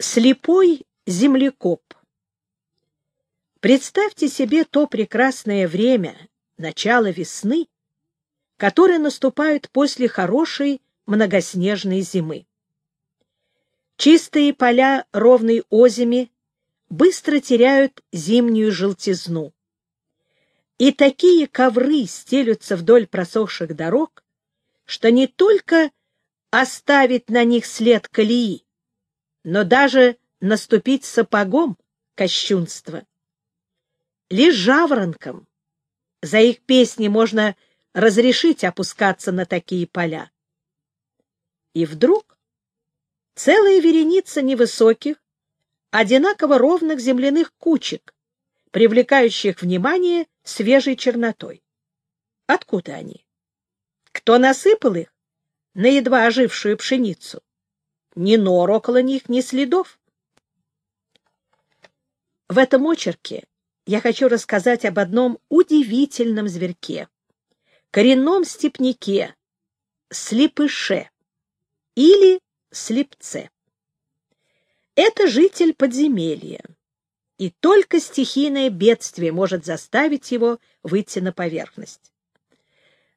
Слепой землекоп. Представьте себе то прекрасное время, начало весны, которое наступает после хорошей многоснежной зимы. Чистые поля ровной озими быстро теряют зимнюю желтизну. И такие ковры стелются вдоль просохших дорог, что не только оставить на них след колеи, но даже наступить сапогом — кощунство. Лишь жаворонкам за их песни можно разрешить опускаться на такие поля. И вдруг целая вереница невысоких, одинаково ровных земляных кучек, привлекающих внимание свежей чернотой. Откуда они? Кто насыпал их на едва ожившую пшеницу? Ни нор около них, ни следов. В этом очерке я хочу рассказать об одном удивительном зверьке, коренном степняке, слепыше или слепце. Это житель подземелья, и только стихийное бедствие может заставить его выйти на поверхность.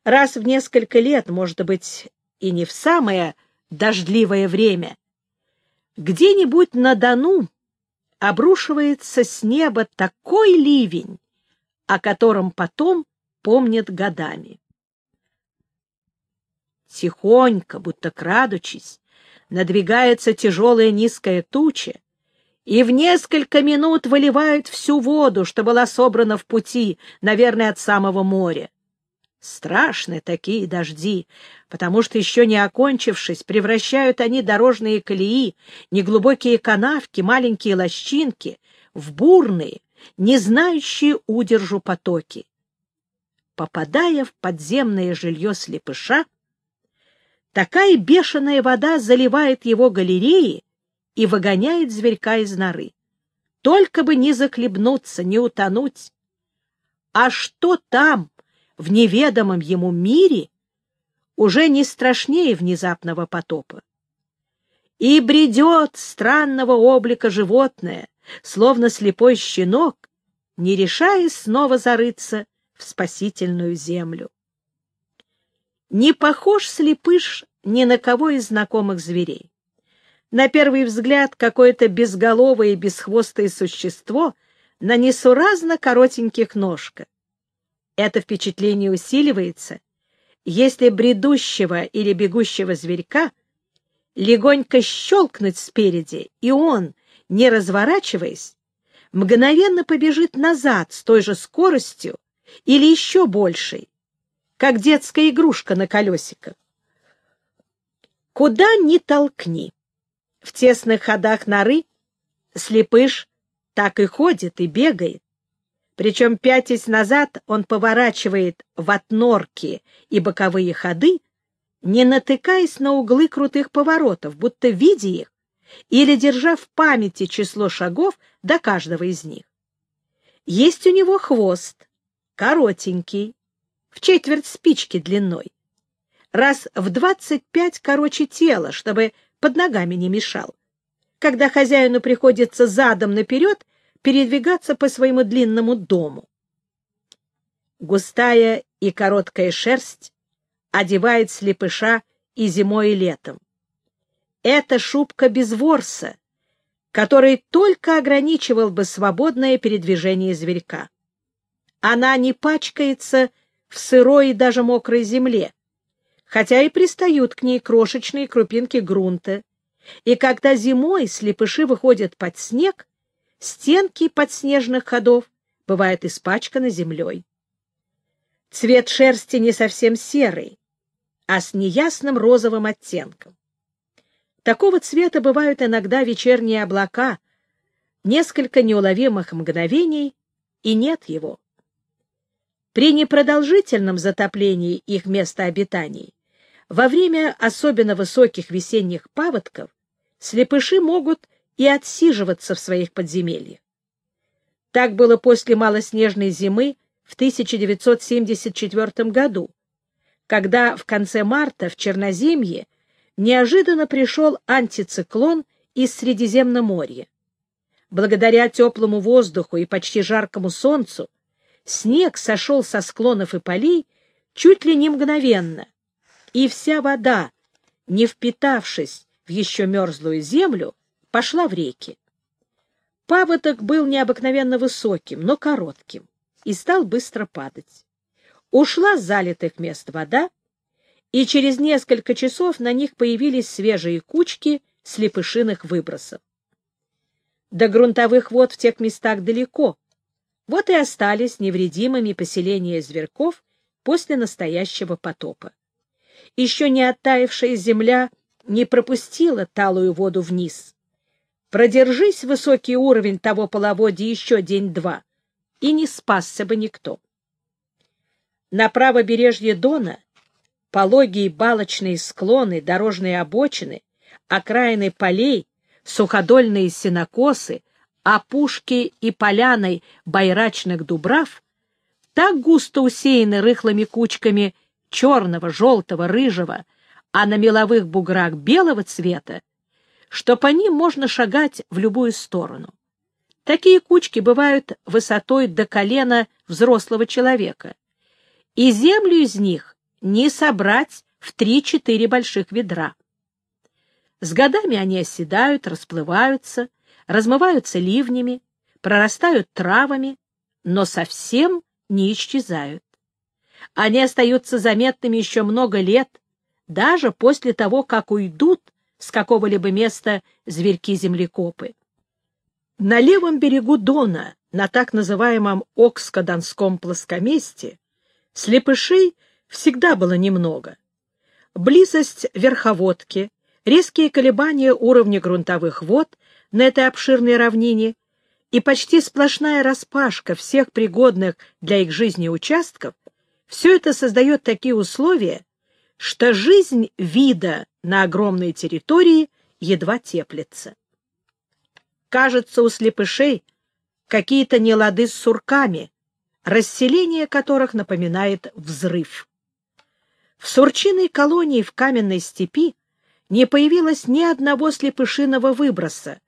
Раз в несколько лет, может быть, и не в самое дождливое время. Где-нибудь на Дону обрушивается с неба такой ливень, о котором потом помнят годами. Тихонько, будто крадучись, надвигается тяжелая низкая туча, и в несколько минут выливают всю воду, что была собрана в пути, наверное, от самого моря. Страшны такие дожди, потому что, еще не окончившись, превращают они дорожные колеи, неглубокие канавки, маленькие лощинки в бурные, не знающие удержу потоки. Попадая в подземное жилье слепыша, такая бешеная вода заливает его галереи и выгоняет зверька из норы. Только бы не захлебнуться, не утонуть. А что там, в неведомом ему мире уже не страшнее внезапного потопа. И бредет странного облика животное, словно слепой щенок, не решаясь снова зарыться в спасительную землю. Не похож слепыш ни на кого из знакомых зверей. На первый взгляд какое-то безголовое и бесхвостое существо на несуразно коротеньких ножках. Это впечатление усиливается, если бредущего или бегущего зверька легонько щелкнуть спереди, и он, не разворачиваясь, мгновенно побежит назад с той же скоростью или еще большей, как детская игрушка на колесиках. Куда ни толкни. В тесных ходах норы слепыш так и ходит и бегает, причем, пятясь назад, он поворачивает в отнорки и боковые ходы, не натыкаясь на углы крутых поворотов, будто видя их, или держа в памяти число шагов до каждого из них. Есть у него хвост, коротенький, в четверть спички длиной, раз в двадцать пять короче тела, чтобы под ногами не мешал. Когда хозяину приходится задом наперед передвигаться по своему длинному дому. Густая и короткая шерсть одевает слепыша и зимой, и летом. Это шубка без ворса, который только ограничивал бы свободное передвижение зверька. Она не пачкается в сырой и даже мокрой земле, хотя и пристают к ней крошечные крупинки грунта, и когда зимой слепыши выходят под снег, стенки подснежных ходов бывают испачканы землей. Цвет шерсти не совсем серый, а с неясным розовым оттенком. Такого цвета бывают иногда вечерние облака, несколько неуловимых мгновений, и нет его. При непродолжительном затоплении их места обитаний, во время особенно высоких весенних паводков, слепыши могут и отсиживаться в своих подземельях. Так было после малоснежной зимы в 1974 году, когда в конце марта в Черноземье неожиданно пришел антициклон из Средиземноморья. Благодаря теплому воздуху и почти жаркому солнцу снег сошел со склонов и полей чуть ли не мгновенно, и вся вода, не впитавшись в еще мерзлую землю, пошла в реки. Паводок был необыкновенно высоким, но коротким, и стал быстро падать. Ушла с залитых мест вода, и через несколько часов на них появились свежие кучки слепышиных выбросов. До грунтовых вод в тех местах далеко, вот и остались невредимыми поселения зверьков после настоящего потопа. Еще не оттаившая земля не пропустила талую воду вниз. Продержись высокий уровень того половодья еще день-два, и не спасся бы никто. На правобережье Дона пологие балочные склоны, дорожные обочины, окраины полей, суходольные сенокосы, опушки и поляной байрачных дубрав так густо усеяны рыхлыми кучками черного, желтого, рыжего, а на меловых буграх белого цвета, что по ним можно шагать в любую сторону. Такие кучки бывают высотой до колена взрослого человека, и землю из них не собрать в три-четыре больших ведра. С годами они оседают, расплываются, размываются ливнями, прорастают травами, но совсем не исчезают. Они остаются заметными еще много лет, даже после того, как уйдут с какого-либо места зверьки-землекопы. На левом берегу Дона, на так называемом Окско-Донском плоскоместе, слепышей всегда было немного. Близость верховодки, резкие колебания уровня грунтовых вод на этой обширной равнине и почти сплошная распашка всех пригодных для их жизни участков все это создает такие условия, что жизнь вида на огромной территории едва теплится. Кажется, у слепышей какие-то нелады с сурками, расселение которых напоминает взрыв. В сурчиной колонии в каменной степи не появилось ни одного слепышиного выброса,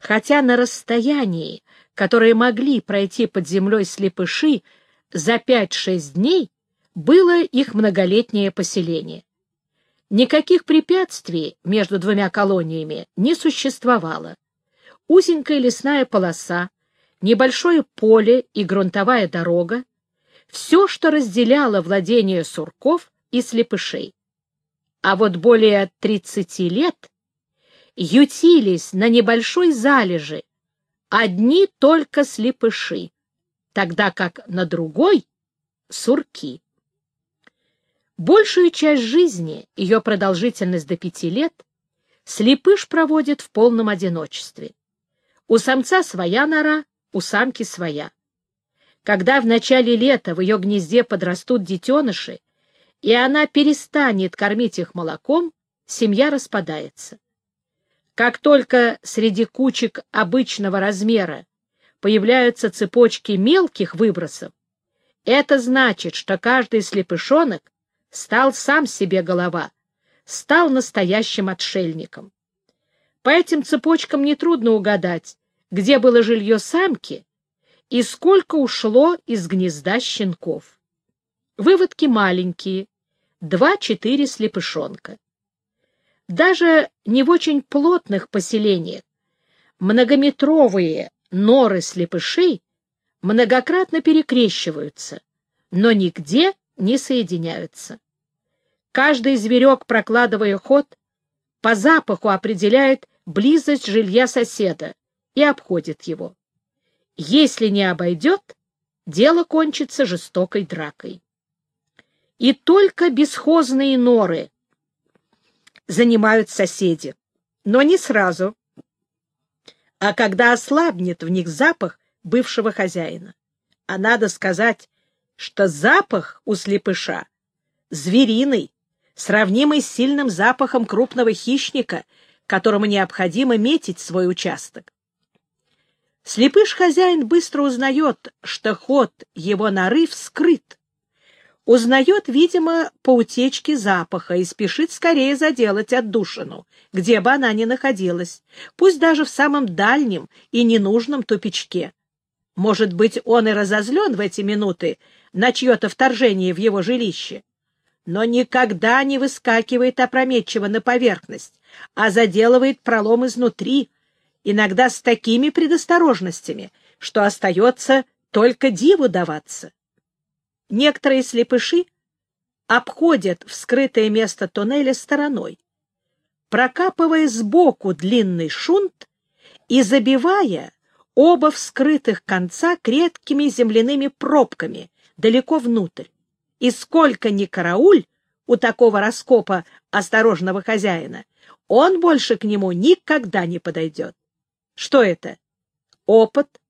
хотя на расстоянии, которое могли пройти под землей слепыши за 5-6 дней, было их многолетнее поселение. Никаких препятствий между двумя колониями не существовало. Узенькая лесная полоса, небольшое поле и грунтовая дорога — все, что разделяло владение сурков и слепышей. А вот более 30 лет ютились на небольшой залежи одни только слепыши, тогда как на другой — сурки. Большую часть жизни, ее продолжительность до пяти лет, слепыш проводит в полном одиночестве. У самца своя нора, у самки своя. Когда в начале лета в ее гнезде подрастут детеныши, и она перестанет кормить их молоком, семья распадается. Как только среди кучек обычного размера появляются цепочки мелких выбросов, это значит, что каждый слепышонок стал сам себе голова, стал настоящим отшельником. По этим цепочкам нетрудно угадать, где было жилье самки и сколько ушло из гнезда щенков. Выводки маленькие, два-четыре слепышонка. Даже не в очень плотных поселениях многометровые норы слепышей многократно перекрещиваются, но нигде не соединяются. Каждый зверек, прокладывая ход, по запаху определяет близость жилья соседа и обходит его. Если не обойдет, дело кончится жестокой дракой. И только бесхозные норы занимают соседи, но не сразу, а когда ослабнет в них запах бывшего хозяина. А надо сказать, что запах у слепыша звериный, сравнимый с сильным запахом крупного хищника, которому необходимо метить свой участок. Слепыш-хозяин быстро узнает, что ход его норы вскрыт. узнает, видимо, по утечке запаха и спешит скорее заделать отдушину, где бы она ни находилась, пусть даже в самом дальнем и ненужном тупичке. Может быть, он и разозлен в эти минуты на чье-то вторжение в его жилище, но никогда не выскакивает опрометчиво на поверхность, а заделывает пролом изнутри, иногда с такими предосторожностями, что остается только диву даваться. Некоторые слепыши обходят вскрытое место туннеля стороной, прокапывая сбоку длинный шунт и забивая оба вскрытых конца кредкими земляными пробками далеко внутрь. И сколько ни карауль у такого раскопа осторожного хозяина, он больше к нему никогда не подойдет. Что это? Опыт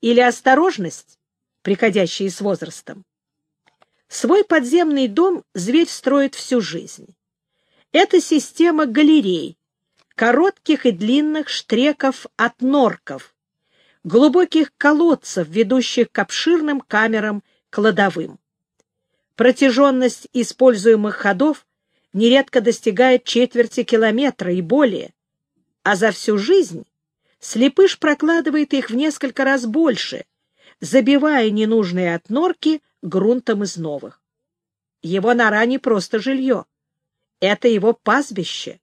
или осторожность, приходящие с возрастом? Свой подземный дом зверь строит всю жизнь. Это система галерей, коротких и длинных штреков от норков, глубоких колодцев, ведущих к обширным камерам кладовым. Протяженность используемых ходов нередко достигает четверти километра и более, а за всю жизнь слепыш прокладывает их в несколько раз больше, забивая ненужные отнорки грунтом из новых. Его нора не просто жилье. Это его пастбище,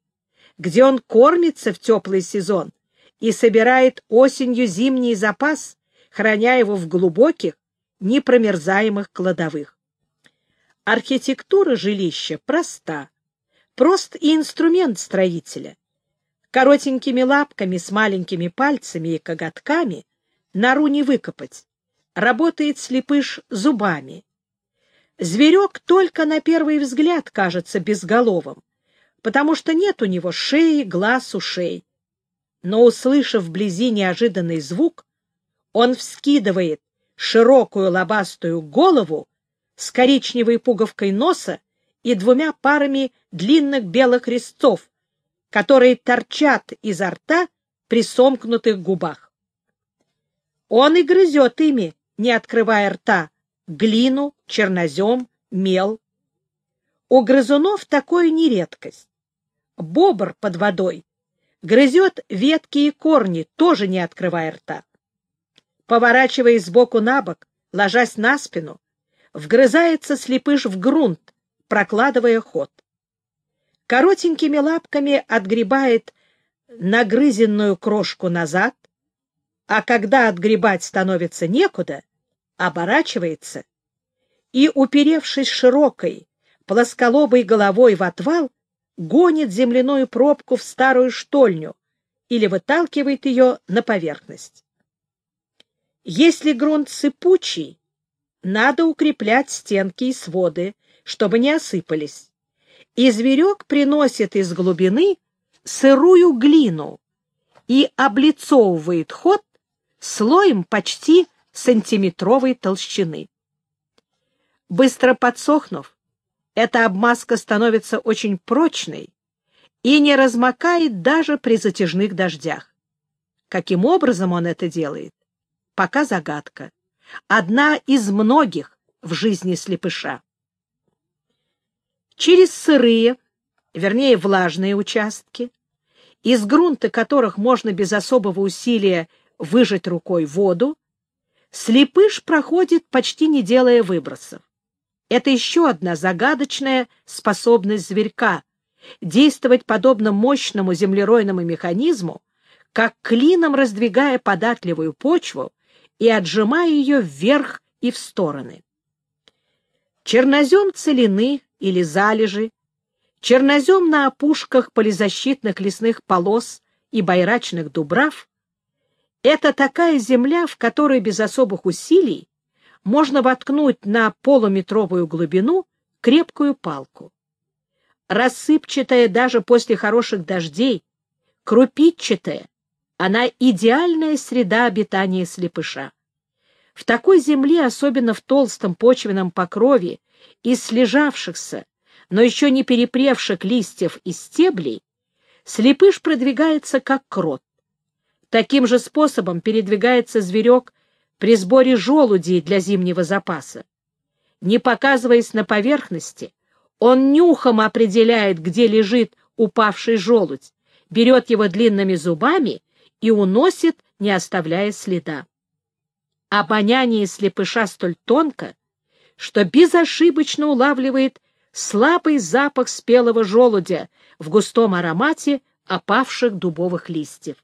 где он кормится в теплый сезон и собирает осенью зимний запас, храня его в глубоких, непромерзаемых кладовых. Архитектура жилища проста, прост и инструмент строителя. Коротенькими лапками с маленькими пальцами и коготками нору не выкопать работает слепыш зубами. Зверек только на первый взгляд кажется безголовым, потому что нет у него шеи, глаз, ушей. Но, услышав вблизи неожиданный звук, он вскидывает широкую лобастую голову с коричневой пуговкой носа и двумя парами длинных белых резцов, которые торчат изо рта при сомкнутых губах. Он и грызет ими, не открывая рта, глину, чернозем, мел. У грызунов такое не редкость. Бобр под водой грызет ветки и корни, тоже не открывая рта. Поворачиваясь сбоку на бок, ложась на спину, вгрызается слепыш в грунт, прокладывая ход. Коротенькими лапками отгребает нагрызенную крошку назад, а когда отгребать становится некуда, оборачивается и, уперевшись широкой, плосколобой головой в отвал, гонит земляную пробку в старую штольню или выталкивает ее на поверхность. Если грунт сыпучий, надо укреплять стенки и своды, чтобы не осыпались. И зверек приносит из глубины сырую глину и облицовывает ход слоем почти сантиметровой толщины. Быстро подсохнув, эта обмазка становится очень прочной и не размокает даже при затяжных дождях. Каким образом он это делает, пока загадка. Одна из многих в жизни слепыша. Через сырые, вернее влажные участки, из грунта которых можно без особого усилия выжать рукой воду, слепыш проходит, почти не делая выбросов. Это еще одна загадочная способность зверька действовать подобно мощному землеройному механизму, как клином раздвигая податливую почву и отжимая ее вверх и в стороны. Чернозем целины или залежи, чернозем на опушках полизащитных лесных полос и байрачных дубрав это такая земля, в которой без особых усилий можно воткнуть на полуметровую глубину крепкую палку. Рассыпчатая даже после хороших дождей, крупичатая, она идеальная среда обитания слепыша. В такой земле, особенно в толстом почвенном покрове, из слежавшихся, но еще не перепревших листьев и стеблей, слепыш продвигается как крот. Таким же способом передвигается зверек при сборе желудей для зимнего запаса. Не показываясь на поверхности, он нюхом определяет, где лежит упавший желудь, берет его длинными зубами и уносит, не оставляя следа. Обоняние слепыша столь тонко, что безошибочно улавливает слабый запах спелого желудя в густом аромате опавших дубовых листьев.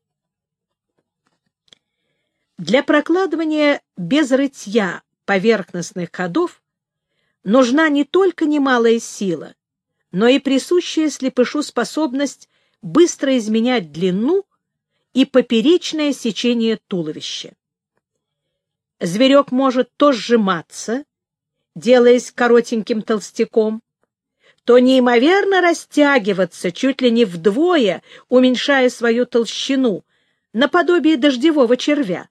Для прокладывания без рытья поверхностных ходов нужна не только немалая сила, но и присущая слепышу способность быстро изменять длину и поперечное сечение туловища. Зверек может то сжиматься, делаясь коротеньким толстяком, то неимоверно растягиваться, чуть ли не вдвое, уменьшая свою толщину, наподобие дождевого червя.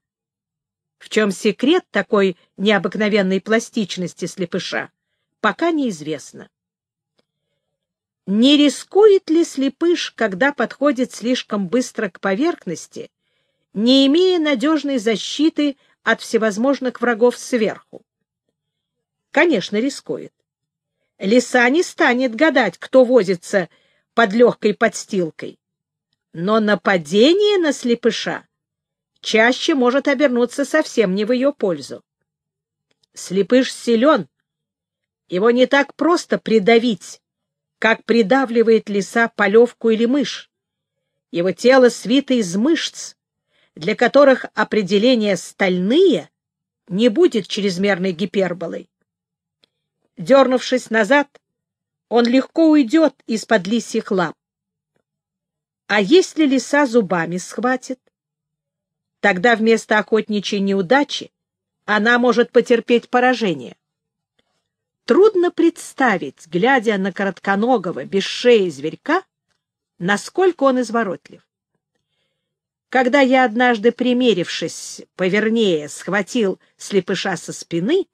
В чем секрет такой необыкновенной пластичности слепыша, пока неизвестно. Не рискует ли слепыш, когда подходит слишком быстро к поверхности, не имея надежной защиты от всевозможных врагов сверху? Конечно, рискует. Лиса не станет гадать, кто возится под легкой подстилкой. Но нападение на слепыша чаще может обернуться совсем не в ее пользу. Слепыш силен, его не так просто придавить, как придавливает лиса полевку или мышь. Его тело свито из мышц, для которых определение «стальные» не будет чрезмерной гиперболой. Дернувшись назад, он легко уйдет из-под лисьих лап. А если лиса зубами схватит? Тогда вместо охотничьей неудачи она может потерпеть поражение. Трудно представить, глядя на коротконогого, без шеи зверька, насколько он изворотлив. Когда я однажды, примерившись повернее, схватил слепыша со спины,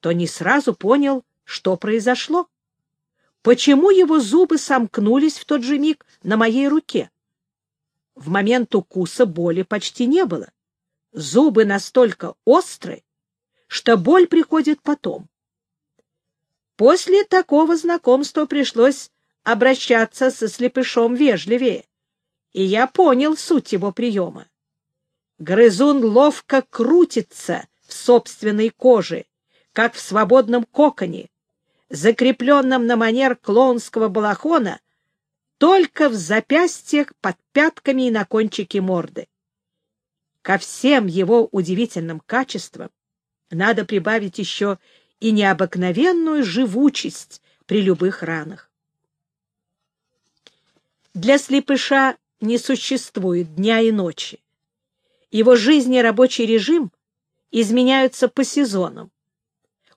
то не сразу понял, что произошло. Почему его зубы сомкнулись в тот же миг на моей руке? В момент укуса боли почти не было. Зубы настолько остры, что боль приходит потом. После такого знакомства пришлось обращаться со слепышом вежливее, и я понял суть его приема. Грызун ловко крутится в собственной коже, как в свободном коконе, закрепленном на манер клоунского балахона, только в запястьях, под пятками и на кончике морды. Ко всем его удивительным качествам надо прибавить еще и необыкновенную живучесть при любых ранах. Для слепыша не существует дня и ночи. Его жизнь и рабочий режим изменяются по сезонам.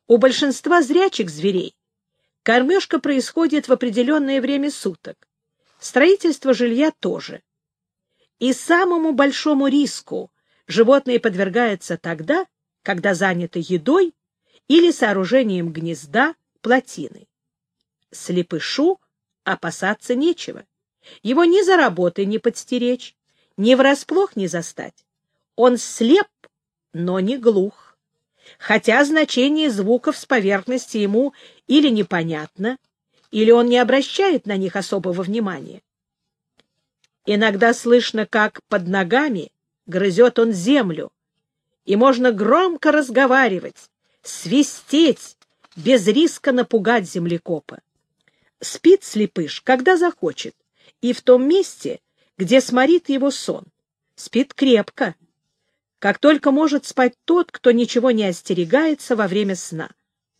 У большинства зрячих зверей кормежка происходит в определенное время суток. Строительство жилья тоже. И самому большому риску животные подвергаются тогда, когда заняты едой или сооружением гнезда, плотины. Слепышу опасаться нечего. Его ни за работой не подстеречь, ни врасплох не застать. Он слеп, но не глух хотя значение звуков с поверхности ему или непонятно, или он не обращает на них особого внимания. Иногда слышно, как под ногами грызет он землю, и можно громко разговаривать, свистеть, без риска напугать землекопа. Спит слепыш, когда захочет, и в том месте, где сморит его сон. Спит крепко, как только может спать тот, кто ничего не остерегается во время сна,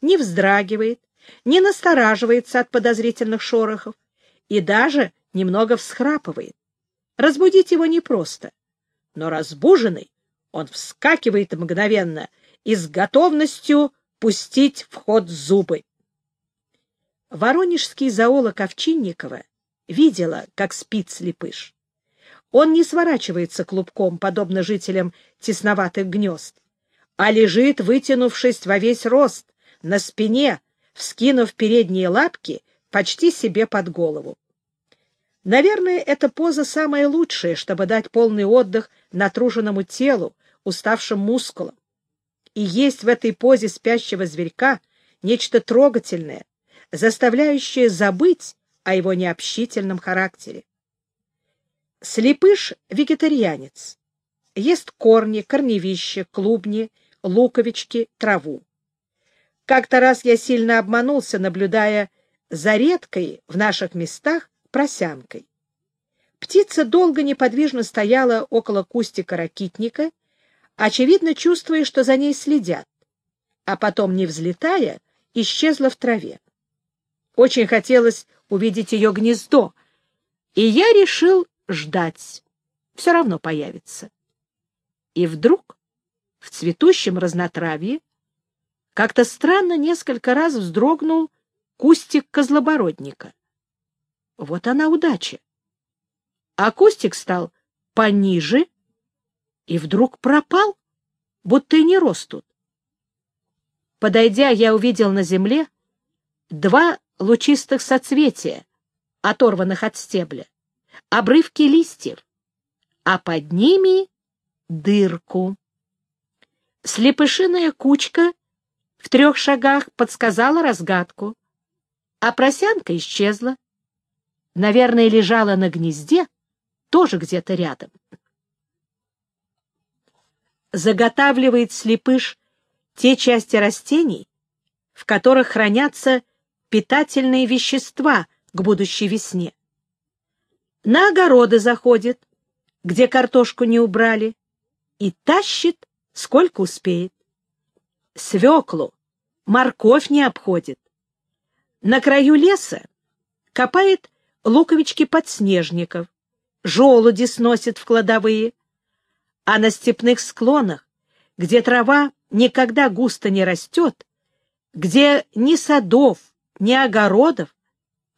не вздрагивает, не настораживается от подозрительных шорохов и даже немного всхрапывает. Разбудить его непросто, но разбуженный он вскакивает мгновенно и с готовностью пустить в ход зубы. Воронежский зоолог Овчинникова видела, как спит слепыш. Он не сворачивается клубком, подобно жителям тесноватых гнезд, а лежит, вытянувшись во весь рост, на спине, вскинув передние лапки почти себе под голову. Наверное, эта поза самая лучшая, чтобы дать полный отдых натруженному телу, уставшим мускулам. И есть в этой позе спящего зверька нечто трогательное, заставляющее забыть о его необщительном характере. Слепыш — вегетарианец. Ест корни, корневища, клубни, луковички, траву. Как-то раз я сильно обманулся, наблюдая за редкой в наших местах просянкой. Птица долго неподвижно стояла около кустика ракитника, очевидно чувствуя, что за ней следят, а потом, не взлетая, исчезла в траве. Очень хотелось увидеть ее гнездо, и я решил ждать. Все равно появится. И вдруг в цветущем разнотравье как-то странно несколько раз вздрогнул кустик козлобородника. Вот она удача. А кустик стал пониже и вдруг пропал, будто и не рос тут. Подойдя, я увидел на земле два лучистых соцветия, оторванных от стебля, обрывки листьев, а под ними дырку. Слепышиная кучка в трех шагах подсказала разгадку, а просянка исчезла. Наверное, лежала на гнезде, тоже где-то рядом. Заготавливает слепыш те части растений, в которых хранятся питательные вещества к будущей весне. На огороды заходит, где картошку не убрали, и тащит, сколько успеет. Свеклу, морковь не обходит. На краю леса копает луковички подснежников, желуди сносит в кладовые, а на степных склонах, где трава никогда густо не растет, где ни садов, ни огородов,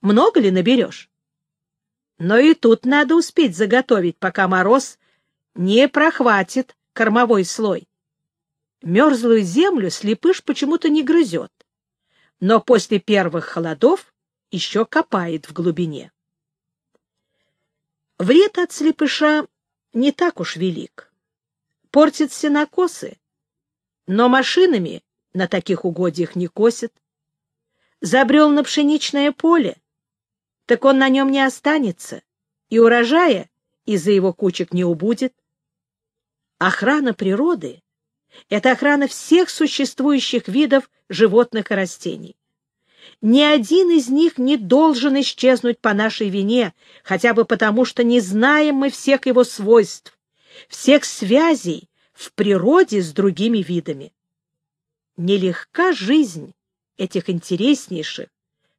много ли наберешь? Но и тут надо успеть заготовить, пока мороз не прохватит кормовой слой. Мерзлую землю слепыш почему-то не грызет, но после первых холодов еще копает в глубине. Вред от слепыша не так уж велик. Портит сенокосы, но машинами на таких угодьях не косят. Забрел на пшеничное поле, так он на нем не останется, и урожая из-за его кучек не убудет. Охрана природы — это охрана всех существующих видов животных и растений. Ни один из них не должен исчезнуть по нашей вине, хотя бы потому, что не знаем мы всех его свойств, всех связей в природе с другими видами. Нелегка жизнь этих интереснейших,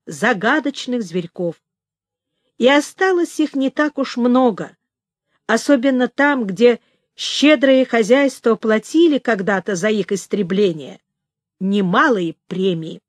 загадочных зверьков. И осталось их не так уж много, особенно там, где щедрые хозяйства платили когда-то за их истребление немалые премии.